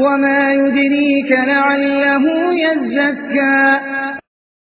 وما يدريك لعله يزكى